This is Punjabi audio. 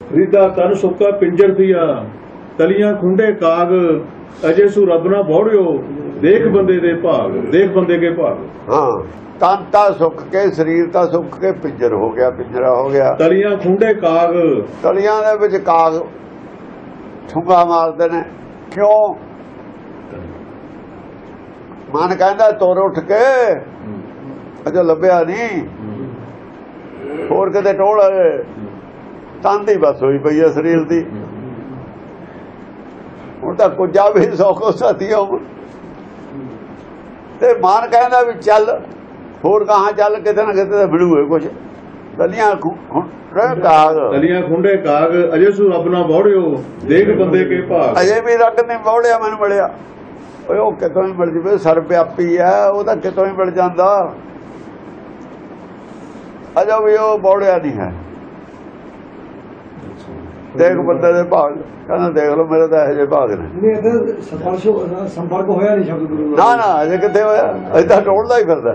ਰੀਦਾ ਤਨ ਸੁੱਕਾ ਪਿੰਜਰ ਥੀਆ ਤਲੀਆਂ ਖੁੰਡੇ ਕਾਗ ਅਜੇ ਸੂ ਰੱਬ ਨਾ ਬੋੜਿਓ ਦੇਖ ਬੰਦੇ ਦੇ ਭਾਗ ਦੇਖ ਬੰਦੇ ਕੇ ਭਾਗ। ਹਾਂ ਤਨ ਤਾਂ ਸੁੱਕ ਕੇ ਸਰੀਰ ਤਾਂ ਸੁੱਕ ਕੇ ਪਿੰਜਰ ਹੋ ਗਿਆ ਪਿੰਜਰਾ ਹੋ ਗਿਆ। ਤਲੀਆਂ ਖੁੰਡੇ ਕਾਗ। ਤਲੀਆਂ ਦੇ ਵਿੱਚ ਕਾਗ ਠੁੰਗਾ ਮਾਰਦੇ ਨੇ। ਕਿਉਂ? ਮਨ ਕਹਿੰਦਾ ਤੋਰ ਉੱਠ ਕੇ। ਅਜੇ ਲੱਭਿਆ ਨਹੀਂ। ਹੋਰ ਕਿਤੇ ਟੋਲ ਤਨ ਦੀ ਬਸ ਹੋਈ ਪਈ ਹੈ ਸਰੀਰ ਦੀ। ਹੁਣ ਤਾਂ ਕੁਝਾ ਵੀ ਸੌਖੋ ਸਾਥੀਓ ਤੇ ਮਨ ਕਹਿੰਦਾ ਵੀ ਚੱਲ ਹੋਰ ਕਹਾਂ ਚੱਲ ਕਿਤੇ ਨਾ ਕਿਤੇ ਤਾਂ ਮਿਲੂਏ ਕੁਝ ਤਲੀਆਂ ਰਹਿ ਕਾਗ। ਤਲੀਆਂ ਖੁੰਡੇ ਕਾਗ ਅਜੇ ਸੂ ਰੱਬ ਨਾ ਬੋੜਿਓ ਦੇਖ ਬੰਦੇ ਕੇ ਭਾਗ। ਅਜੇ ਵੀ ਰੱਬ ਨੇ ਬੌੜਿਆ ਮੈਨੂੰ ਮਿਲਿਆ। ਓਏ ਉਹ ਕਿਤੋਂ ਹੀ ਮਿਲ ਜਵੇ ਸਰ ਵਿਆਪੀ ਆ ਉਹਦਾ ਕਿਤੋਂ ਹੀ ਮਿਲ ਜਾਂਦਾ। ਅਜੇ ਵੀ ਉਹ ਬੌੜਿਆ ਨਹੀਂ ਹੈ। ਦੇਖ ਬੰਦੇ ਦੇ ਭਾਗ ਕਹਿੰਦਾ ਦੇਖ ਲਓ ਮੇਰੇ ਤਾਂ ਇਹੋ ਜਿਹੇ ਭਾਗ ਨੇ। ਨਹੀਂ ਇਹਦਾ ਸੰਪਰਕ ਹੋਇਆ ਨਹੀਂ ਸ਼ਬਦ ਗੁਰੂ ਨਾਲ। ਨਾ ਨਾ ਅਜੇ ਕਿੱਥੇ ਹੋਇਆ? ਅਜੇ ਤਾਂ ਟੋਲਦਾ ਹੀ ਫਿਰਦਾ।